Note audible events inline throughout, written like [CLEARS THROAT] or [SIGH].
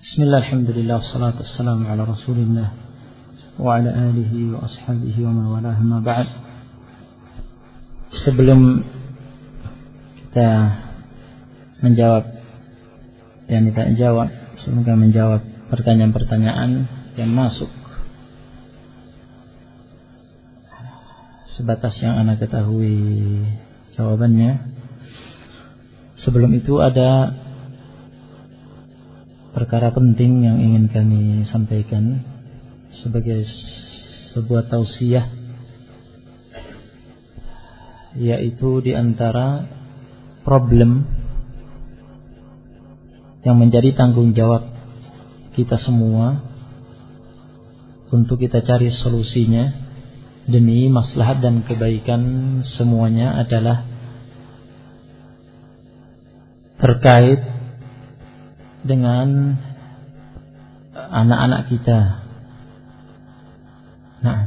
بسم الله الحمد لله والصلاة والسلام على رسول الله وعلى آله وأصحابه ومن والاه ما بعد sebelum kita menjawab yang kita jawab semoga menjawab pertanyaan-pertanyaan yang masuk sebatas yang anak ketahui jawabannya sebelum itu ada perkara penting yang ingin kami sampaikan sebagai sebuah tausiah yaitu di antara problem yang menjadi tanggung jawab kita semua untuk kita cari solusinya demi maslahat dan kebaikan semuanya adalah terkait dengan anak-anak kita. Nah,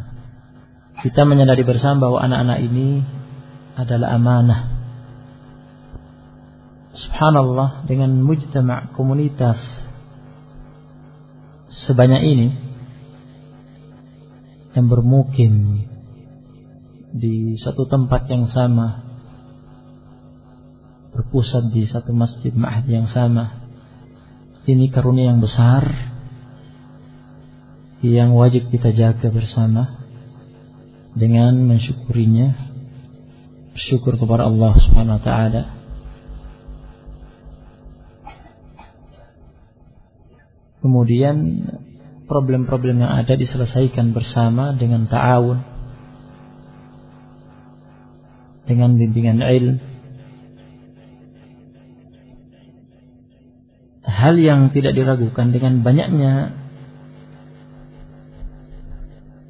kita menyadari bersama bahwa anak-anak ini adalah amanah. Subhanallah dengan mujtama' komunitas sebanyak ini yang bermukim di satu tempat yang sama berpusat di satu masjid ma'had yang sama ini karunia yang besar yang wajib kita jaga bersama dengan mensyukurinya. Bersyukur kepada Allah Subhanahu wa taala. Kemudian problem-problem yang ada diselesaikan bersama dengan ta'awun dengan bimbingan ilmu hal yang tidak diragukan dengan banyaknya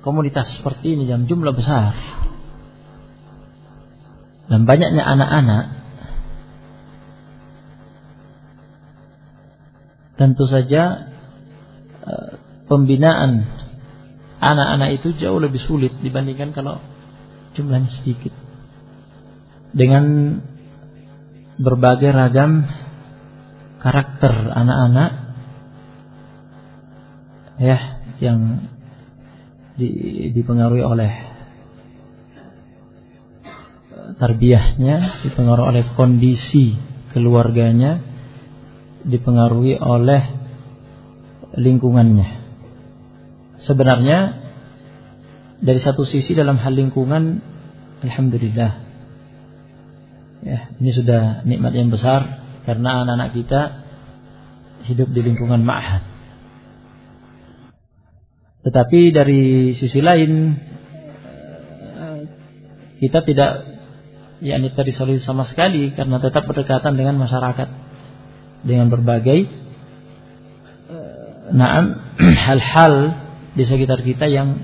komunitas seperti ini yang jumlah besar. Dan banyaknya anak-anak. Tentu saja eh, pembinaan anak-anak itu jauh lebih sulit dibandingkan kalau jumlahnya sedikit. Dengan berbagai ragam karakter anak-anak ya yang di, dipengaruhi oleh tarbiyahnya, dipengaruhi oleh kondisi keluarganya, dipengaruhi oleh lingkungannya. Sebenarnya dari satu sisi dalam hal lingkungan, alhamdulillah, ya ini sudah nikmat yang besar karena anak-anak kita hidup di lingkungan ma'had. Tetapi dari sisi lain kita tidak yakni tadi sama sekali karena tetap berdekatan dengan masyarakat dengan berbagai naam [CLEARS THROAT] hal-hal di sekitar kita yang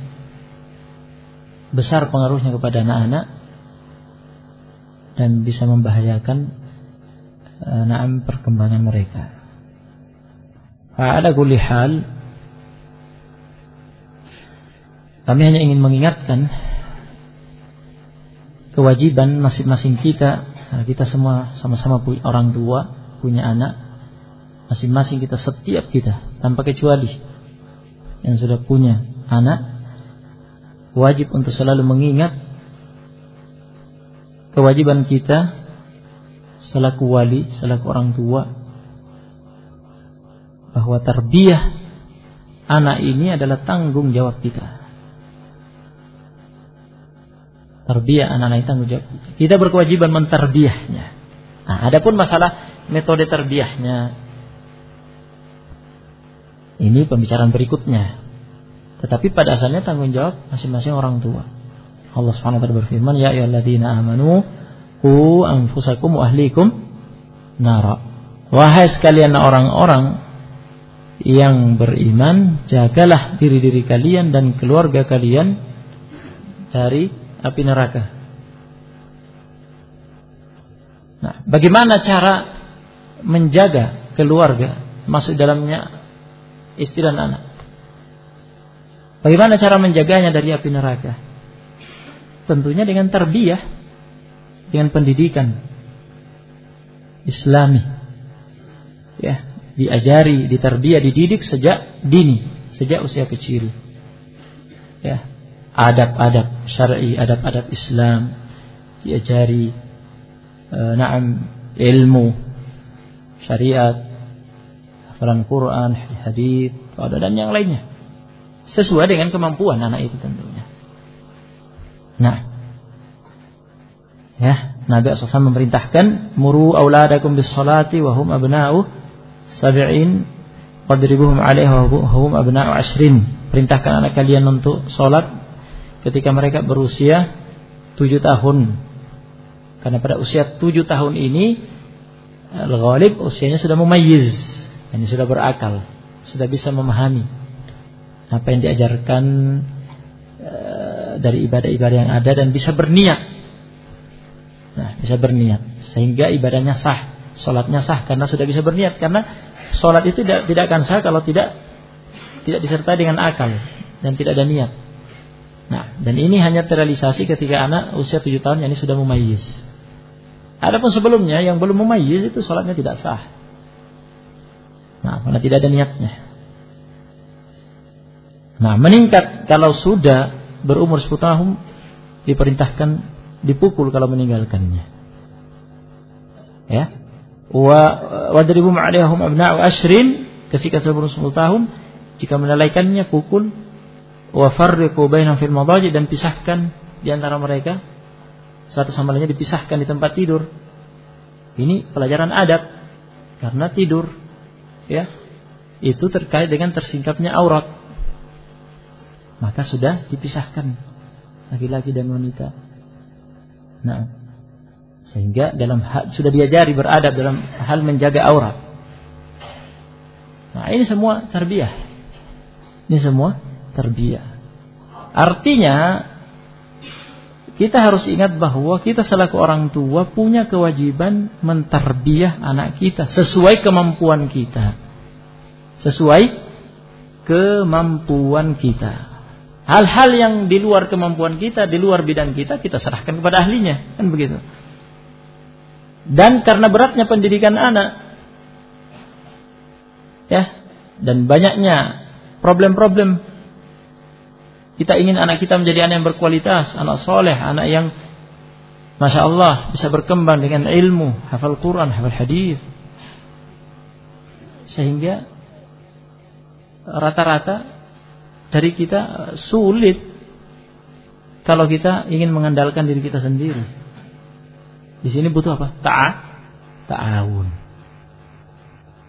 besar pengaruhnya kepada anak-anak dan bisa membahayakan Eh, naam perkembangan mereka. Ada kulli hal kami hanya ingin mengingatkan kewajiban masing-masing kita kita semua sama-sama orang tua punya anak masing-masing kita setiap kita tanpa kecuali yang sudah punya anak wajib untuk selalu mengingat kewajiban kita selaku wali, selaku orang tua bahwa terbiah anak ini adalah tanggung jawab kita. Terbiah anak-anak tanggung jawab kita. Kita berkewajiban menterbiahnya. Nah, adapun masalah metode terbiahnya ini pembicaraan berikutnya. Tetapi pada asalnya tanggung jawab masing-masing orang tua. Allah Subhanahu wa berfirman, "Ya ayyuhalladzina amanu Ku anfusakum ahlikum nara. Wahai sekalian orang-orang yang beriman, jagalah diri-diri kalian dan keluarga kalian dari api neraka. Nah, bagaimana cara menjaga keluarga masuk dalamnya istri dan anak? Bagaimana cara menjaganya dari api neraka? Tentunya dengan terbiah dengan pendidikan Islami. Ya, diajari, diterbiah, dididik sejak dini, sejak usia kecil. Ya, adab-adab syar'i, adab-adab Islam diajari, e, naam ilmu syariat, hafalan Quran, hadis, dan yang lainnya. Sesuai dengan kemampuan anak itu tentunya. Nah, ya, Nabi SAW memerintahkan muru auladakum bis salati wa hum abna'u sab'in qadribuhum alaiha wa hum abna'u ashrin. Perintahkan anak kalian untuk salat ketika mereka berusia tujuh tahun. Karena pada usia tujuh tahun ini Al-Ghalib usianya sudah memayyiz, ini sudah berakal, sudah bisa memahami apa yang diajarkan uh, dari ibadah-ibadah yang ada dan bisa berniat. Bisa berniat sehingga ibadahnya sah, sholatnya sah karena sudah bisa berniat karena sholat itu tidak tidak akan sah kalau tidak tidak disertai dengan akal dan tidak ada niat. Nah, dan ini hanya terrealisasi ketika anak usia tujuh tahun ini sudah memayyiz. Adapun sebelumnya yang belum memayyiz itu sholatnya tidak sah. Nah, karena tidak ada niatnya. Nah, meningkat kalau sudah berumur 10 tahun diperintahkan dipukul kalau meninggalkannya. Ya. Wa wadribu ma'alihum abna'u ashrin ketika sebelum 10 tahun jika melalaikannya pukul wa farriqu bainahum fil madaji dan pisahkan di antara mereka satu sama lainnya dipisahkan di tempat tidur. Ini pelajaran adab karena tidur ya itu terkait dengan tersingkapnya aurat. Maka sudah dipisahkan laki-laki dan wanita. Nah, sehingga dalam hal, sudah diajari beradab dalam hal menjaga aurat. Nah, ini semua terbiah. Ini semua terbiah. Artinya kita harus ingat bahwa kita selaku orang tua punya kewajiban menterbiah anak kita sesuai kemampuan kita. Sesuai kemampuan kita. Hal-hal yang di luar kemampuan kita, di luar bidang kita, kita serahkan kepada ahlinya, kan begitu. Dan karena beratnya pendidikan anak, ya, dan banyaknya problem-problem kita ingin anak kita menjadi anak yang berkualitas, anak soleh, anak yang Masya Allah bisa berkembang dengan ilmu, hafal Quran, hafal hadis. Sehingga rata-rata dari kita sulit kalau kita ingin mengandalkan diri kita sendiri. Di sini butuh apa? Ta ta'awun.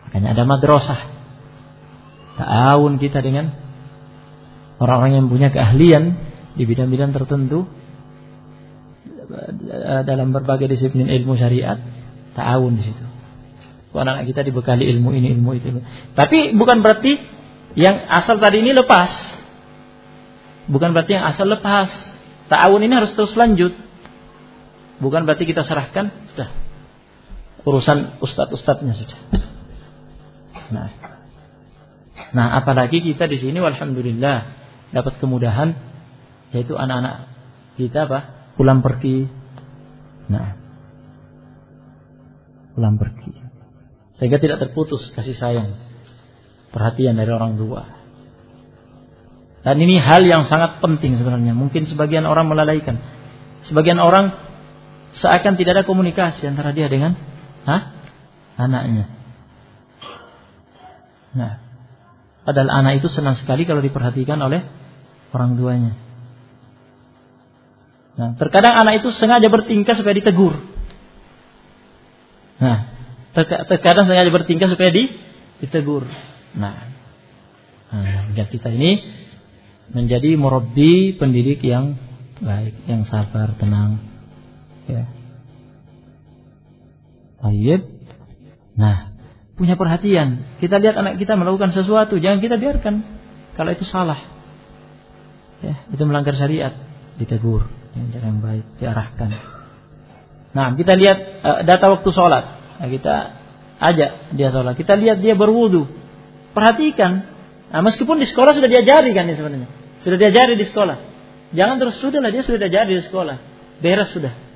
Makanya ada madrasah. Ta'awun kita dengan orang-orang yang punya keahlian di bidang-bidang tertentu dalam berbagai disiplin ilmu syariat ta'awun di situ. Anak-anak kita dibekali ilmu ini, ilmu itu. Tapi bukan berarti yang asal tadi ini lepas. Bukan berarti yang asal lepas. Ta'awun ini harus terus lanjut. Bukan berarti kita serahkan sudah. Urusan ustadz-ustadznya sudah. Nah, nah apalagi kita di sini, alhamdulillah dapat kemudahan yaitu anak-anak kita apa pulang pergi. Nah. Pulang pergi. Sehingga tidak terputus kasih sayang perhatian dari orang tua. Dan ini hal yang sangat penting sebenarnya. Mungkin sebagian orang melalaikan. Sebagian orang seakan tidak ada komunikasi antara dia dengan Hah? anaknya nah padahal anak itu senang sekali kalau diperhatikan oleh orang tuanya. Nah, terkadang anak itu sengaja bertingkah supaya ditegur. Nah, terkadang sengaja bertingkah supaya di, ditegur. Nah, nah kita ini menjadi murabbi pendidik yang baik, yang sabar, tenang. Ya. Baik. Nah, punya perhatian. Kita lihat anak kita melakukan sesuatu, jangan kita biarkan. Kalau itu salah. Ya, itu melanggar syariat. Ditegur. Dengan cara yang baik diarahkan. Nah kita lihat uh, data waktu sholat. Nah, kita ajak dia sholat. Kita lihat dia berwudu. Perhatikan. Nah, meskipun di sekolah sudah diajari kan ini sebenarnya. Sudah diajari di sekolah. Jangan terus sudah lah dia sudah diajari di sekolah. Beres sudah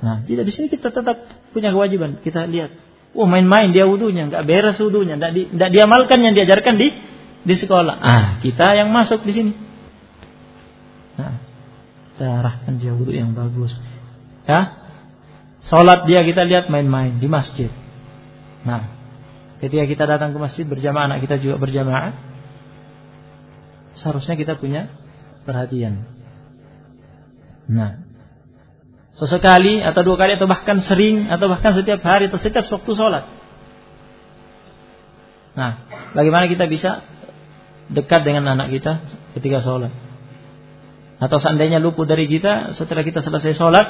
nah tidak di sini kita tetap punya kewajiban kita lihat Wah main-main dia wudhunya, nggak beres wudhunya, nggak di, nggak diamalkan yang diajarkan di di sekolah. Ah, kita yang masuk di sini. Nah, kita arahkan dia wudhu yang bagus. Ya, sholat dia kita lihat main-main di masjid. Nah, ketika kita datang ke masjid berjamaah, anak kita juga berjamaah, seharusnya kita punya perhatian. Nah, sesekali atau dua kali atau bahkan sering atau bahkan setiap hari atau setiap waktu sholat. Nah, bagaimana kita bisa dekat dengan anak kita ketika sholat? Atau seandainya luput dari kita setelah kita selesai sholat,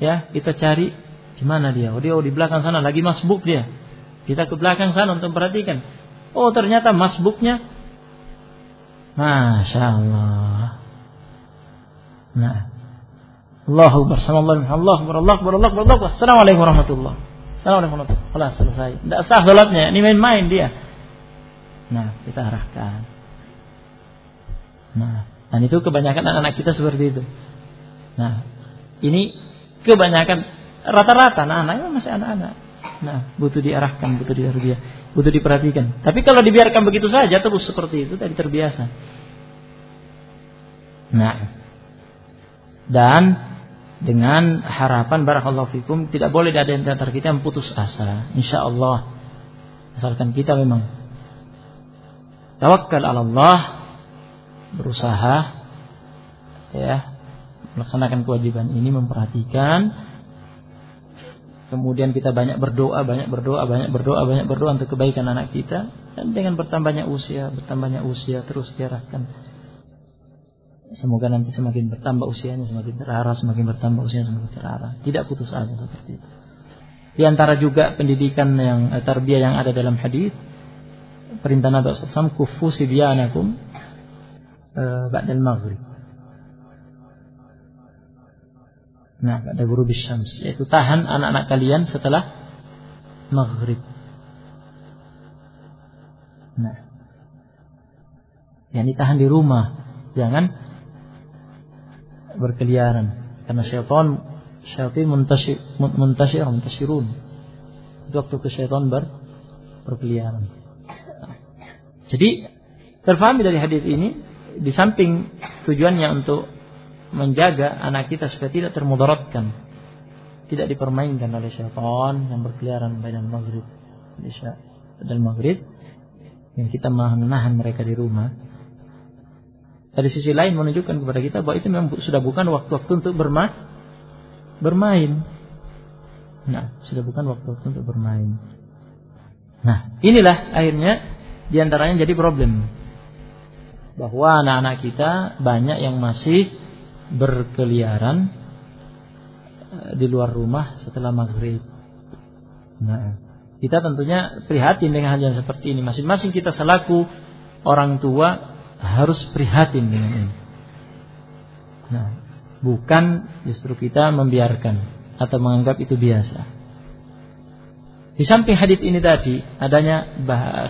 ya kita cari di mana dia? Oh dia oh, di belakang sana lagi masbuk dia. Kita ke belakang sana untuk perhatikan. Oh ternyata masbuknya, masya Allah. Nah, Allahu bersama Allah, Allah Allah Allah Allah Allah Assalamualaikum warahmatullah. Assalamualaikum warahmatullah. Kelas selesai. Tidak sah sholatnya. Ini main-main dia. Nah, kita arahkan. Nah, dan itu kebanyakan anak-anak kita seperti itu. Nah, ini kebanyakan rata-rata anak-anak masih anak-anak. Nah, butuh diarahkan, butuh dia, butuh diperhatikan. Tapi kalau dibiarkan begitu saja terus seperti itu tadi terbiasa. Nah, dan dengan harapan barakallahu fikum tidak boleh ada yang antara kita yang putus asa. Insya Allah asalkan kita memang tawakal Allah berusaha ya melaksanakan kewajiban ini memperhatikan. Kemudian kita banyak berdoa banyak berdoa banyak berdoa banyak berdoa untuk kebaikan anak kita. Dan dengan bertambahnya usia bertambahnya usia terus diarahkan Semoga nanti semakin bertambah usianya, semakin terarah, semakin bertambah usianya, semakin terarah. Tidak putus asa seperti itu. Di antara juga pendidikan yang eh, tarbiyah yang ada dalam hadis perintah Nabi SAW kufu sibyanakum uh, ba'dal maghrib. Nah, pada guru bisyams yaitu tahan anak-anak kalian setelah maghrib. Nah, yang ditahan di rumah, jangan berkeliaran. Karena syaitan syaitan muntasir muntasir muntasirun itu waktu ke syaitan ber, berkeliaran. Jadi terfahami dari hadis ini di samping tujuannya untuk menjaga anak kita supaya tidak termudaratkan tidak dipermainkan oleh syaitan yang berkeliaran pada maghrib dan maghrib yang kita menahan mereka di rumah dari sisi lain menunjukkan kepada kita bahwa itu memang sudah bukan waktu-waktu untuk bermain. Bermain. Nah, sudah bukan waktu-waktu untuk bermain. Nah, inilah akhirnya di antaranya jadi problem. Bahwa anak-anak kita banyak yang masih berkeliaran eh, di luar rumah setelah maghrib. Nah, kita tentunya prihatin dengan hal yang seperti ini. Masing-masing kita selaku orang tua harus prihatin dengan ini. Nah, bukan justru kita membiarkan atau menganggap itu biasa. Di samping hadis ini tadi adanya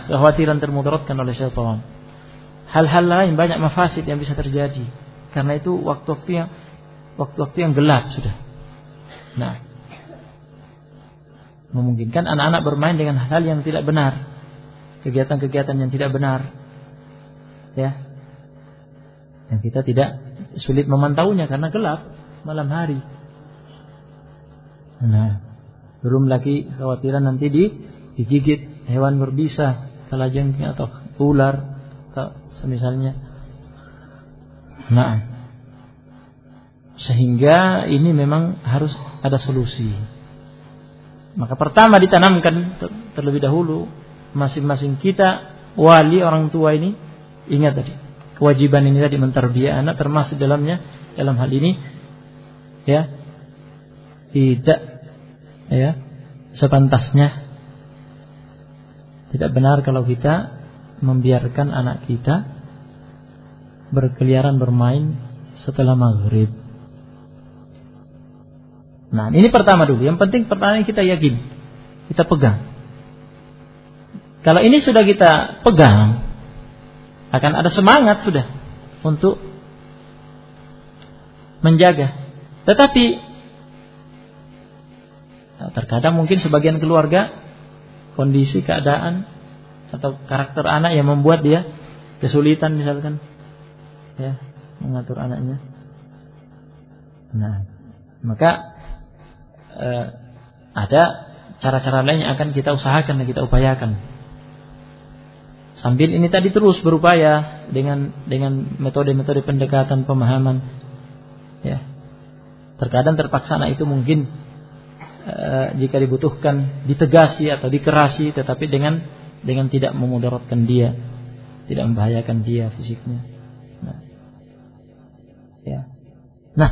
kekhawatiran termudaratkan oleh syaitan. Hal-hal lain banyak mafasid yang bisa terjadi. Karena itu waktu-waktu yang waktu-waktu yang gelap sudah. Nah, memungkinkan anak-anak bermain dengan hal yang tidak benar, kegiatan-kegiatan yang tidak benar, ya. Yang kita tidak sulit memantaunya karena gelap malam hari. Nah belum lagi khawatiran nanti di digigit hewan berbisa kalajengking atau ular atau semisalnya. Nah sehingga ini memang harus ada solusi. Maka pertama ditanamkan terlebih dahulu masing-masing kita wali orang tua ini Ingat tadi, kewajiban ini tadi menterbiah anak termasuk dalamnya dalam hal ini ya tidak ya sepantasnya tidak benar kalau kita membiarkan anak kita berkeliaran bermain setelah maghrib. Nah, ini pertama dulu. Yang penting pertama kita yakin, kita pegang. Kalau ini sudah kita pegang, akan ada semangat sudah untuk menjaga. Tetapi terkadang mungkin sebagian keluarga kondisi keadaan atau karakter anak yang membuat dia kesulitan misalkan ya mengatur anaknya. Nah, maka eh, ada cara-cara lain yang akan kita usahakan dan kita upayakan. Sambil ini tadi terus berupaya dengan dengan metode-metode pendekatan pemahaman ya. Terkadang terpaksa anak itu mungkin e, jika dibutuhkan ditegasi atau dikerasi tetapi dengan dengan tidak memudaratkan dia, tidak membahayakan dia fisiknya. Nah. Ya. Nah,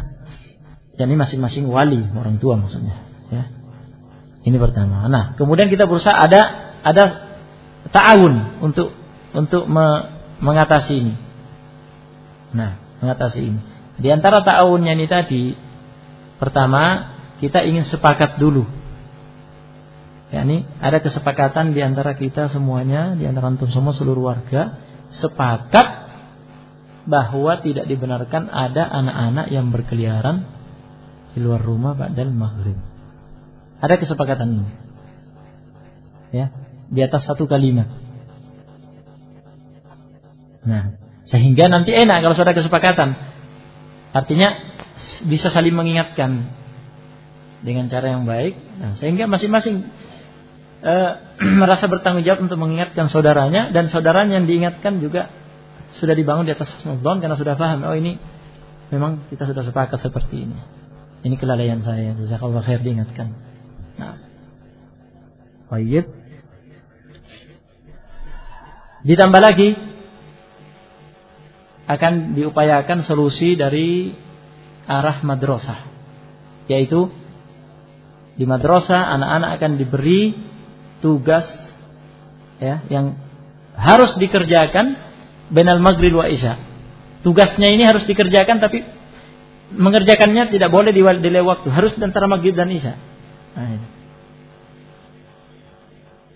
jadi masing-masing wali orang tua maksudnya, ya. Ini pertama. Nah, kemudian kita berusaha ada ada ta'awun untuk untuk me, mengatasi ini. Nah, mengatasi ini. Di antara ta'awunnya ini tadi pertama kita ingin sepakat dulu. Ya, ini ada kesepakatan di antara kita semuanya, di antara antum semua seluruh warga sepakat bahwa tidak dibenarkan ada anak-anak yang berkeliaran di luar rumah pada maghrib. Ada kesepakatan ini. Ya, di atas satu kalimat. Nah, sehingga nanti enak kalau sudah kesepakatan. Artinya bisa saling mengingatkan dengan cara yang baik. Nah, sehingga masing-masing e, [CLEARS THROAT] merasa bertanggung jawab untuk mengingatkan saudaranya dan saudaranya yang diingatkan juga sudah dibangun di atas husnuzon karena sudah paham oh ini memang kita sudah sepakat seperti ini. Ini kelalaian saya. Jazakallah khair diingatkan. Nah. Baik. Ditambah lagi akan diupayakan solusi dari arah madrasah. Yaitu di madrasah anak-anak akan diberi tugas ya yang harus dikerjakan benal maghrib wa isya. Tugasnya ini harus dikerjakan tapi mengerjakannya tidak boleh di waktu, harus antara maghrib dan isya. Nah,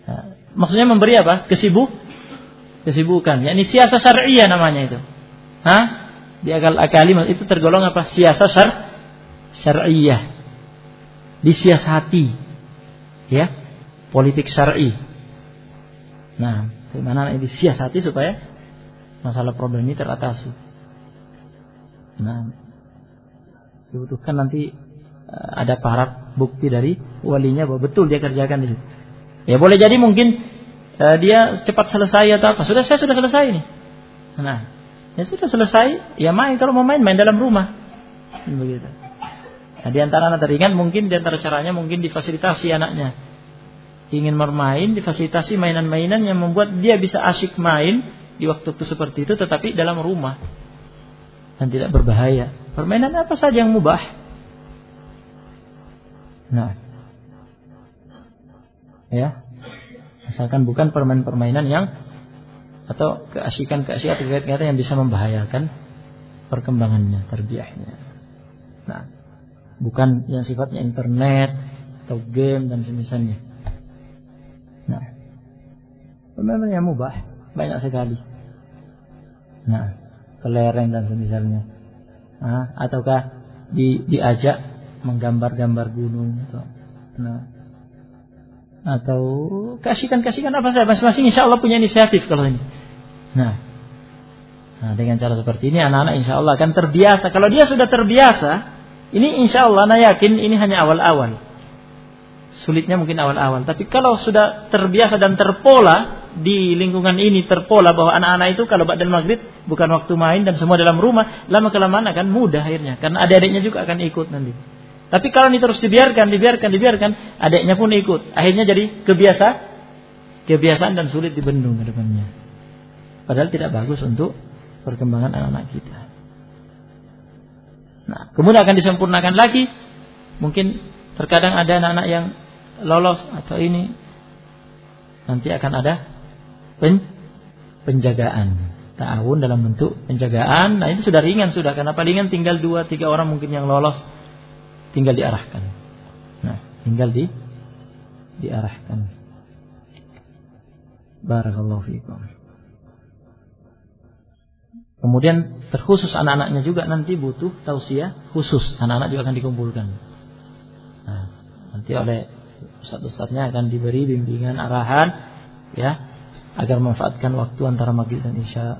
Nah, maksudnya memberi apa? Kesibuk, kesibukan. Ya, ini siasa syariah namanya itu. Hah? Di akal akali itu tergolong apa? Siasa syar syariah. Disiasati. Ya. Politik syar'i. Nah, bagaimana ini disiasati supaya masalah problem ini teratasi. Nah, dibutuhkan nanti eh, ada parat bukti dari walinya bahwa betul dia kerjakan di situ. Ya boleh jadi mungkin uh, dia cepat selesai atau apa. Sudah saya sudah selesai nih. Nah, ya sudah selesai, ya main kalau mau main main dalam rumah. Begitu. Nah, di antara anak teringat mungkin di antara caranya mungkin difasilitasi anaknya. Ingin bermain, difasilitasi mainan-mainan yang membuat dia bisa asyik main di waktu itu seperti itu tetapi dalam rumah dan tidak berbahaya. Permainan apa saja yang mubah. Nah, ya misalkan bukan permainan-permainan yang atau keasikan-keasikan kegiatan yang bisa membahayakan perkembangannya, terbiahnya. Nah, bukan yang sifatnya internet atau game dan semisalnya. Nah, permainan yang mubah banyak sekali. Nah, kelereng dan semisalnya. Nah, ataukah di, diajak menggambar-gambar gunung atau nah atau kasihkan-kasihkan apa saja masing-masing insya Allah punya inisiatif kalau ini. Nah, nah dengan cara seperti ini anak-anak insya Allah akan terbiasa. Kalau dia sudah terbiasa, ini insya Allah anak yakin ini hanya awal-awal. Sulitnya mungkin awal-awal. Tapi kalau sudah terbiasa dan terpola di lingkungan ini terpola bahwa anak-anak itu kalau badan maghrib bukan waktu main dan semua dalam rumah, lama kelamaan akan mudah akhirnya. Karena adik-adiknya juga akan ikut nanti. Tapi kalau ini terus dibiarkan, dibiarkan, dibiarkan, adiknya pun ikut. Akhirnya jadi kebiasa, kebiasaan dan sulit dibendung ke. Padahal tidak bagus untuk perkembangan anak-anak kita. Nah, kemudian akan disempurnakan lagi. Mungkin terkadang ada anak-anak yang lolos atau ini nanti akan ada pen, penjagaan tahun dalam bentuk penjagaan. Nah itu sudah ringan sudah. Kenapa ringan? Tinggal dua tiga orang mungkin yang lolos tinggal diarahkan. Nah, tinggal di diarahkan. Barakallahu fiikum. Kemudian terkhusus anak-anaknya juga nanti butuh tausiah khusus. Anak-anak juga akan dikumpulkan. Nah, nanti oleh Ustaz-ustaznya akan diberi bimbingan arahan ya agar memanfaatkan waktu antara maghrib dan isya.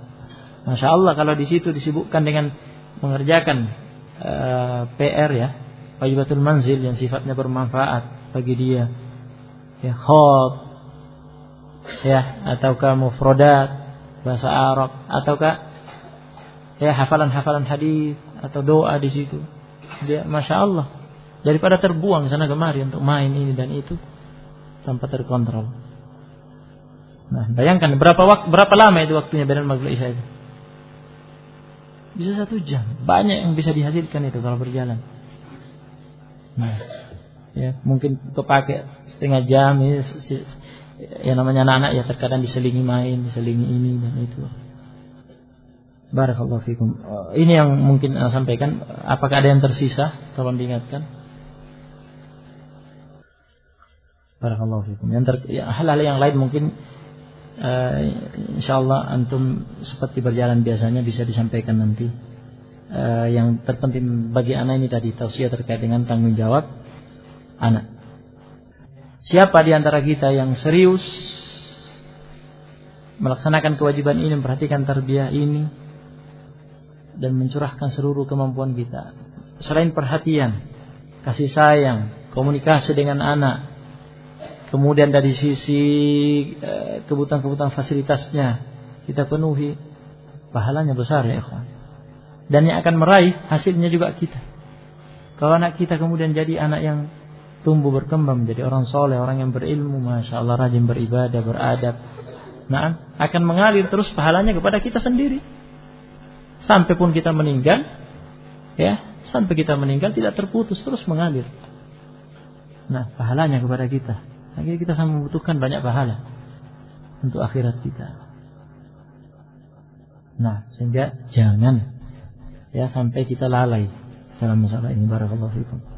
Masya Allah kalau di situ disibukkan dengan mengerjakan uh, eh, PR ya, wajibatul manzil yang sifatnya bermanfaat bagi dia. Ya, khot ya ataukah mufrodat bahasa Arab ataukah ya hafalan-hafalan hadis atau doa di situ. Dia masya Allah daripada terbuang sana kemari untuk main ini dan itu tanpa terkontrol. Nah, bayangkan berapa waktu berapa lama itu waktunya benar maghrib isya itu? Bisa satu jam. Banyak yang bisa dihasilkan itu kalau berjalan. Nah, ya mungkin kepake setengah jam ini ya namanya anak-anak ya terkadang diselingi main, diselingi ini dan itu. Barakallahu fikum. Ini yang mungkin saya sampaikan. Apakah ada yang tersisa? Tolong diingatkan. Barakallahu fikum. Yang ter, ya, hal-hal yang lain mungkin uh, insyaallah antum seperti berjalan biasanya bisa disampaikan nanti. Uh, yang terpenting bagi anak ini tadi tausiah terkait dengan tanggung jawab anak. Siapa di antara kita yang serius melaksanakan kewajiban ini, memperhatikan tarbiyah ini, dan mencurahkan seluruh kemampuan kita. Selain perhatian, kasih sayang, komunikasi dengan anak, kemudian dari sisi eh, kebutuhan-kebutuhan fasilitasnya kita penuhi, pahalanya besar ya ikhwan. Dan yang akan meraih hasilnya juga kita. Kalau anak kita kemudian jadi anak yang tumbuh berkembang menjadi orang soleh, orang yang berilmu, masya Allah rajin beribadah, beradab, nah akan mengalir terus pahalanya kepada kita sendiri. Sampai pun kita meninggal ya sampai kita meninggal tidak terputus terus mengalir. Nah pahalanya kepada kita. Akhirnya kita sama membutuhkan banyak pahala untuk akhirat kita. Nah sehingga jangan ya sampai kita lalai dalam masalah ini. Barakallahu fikum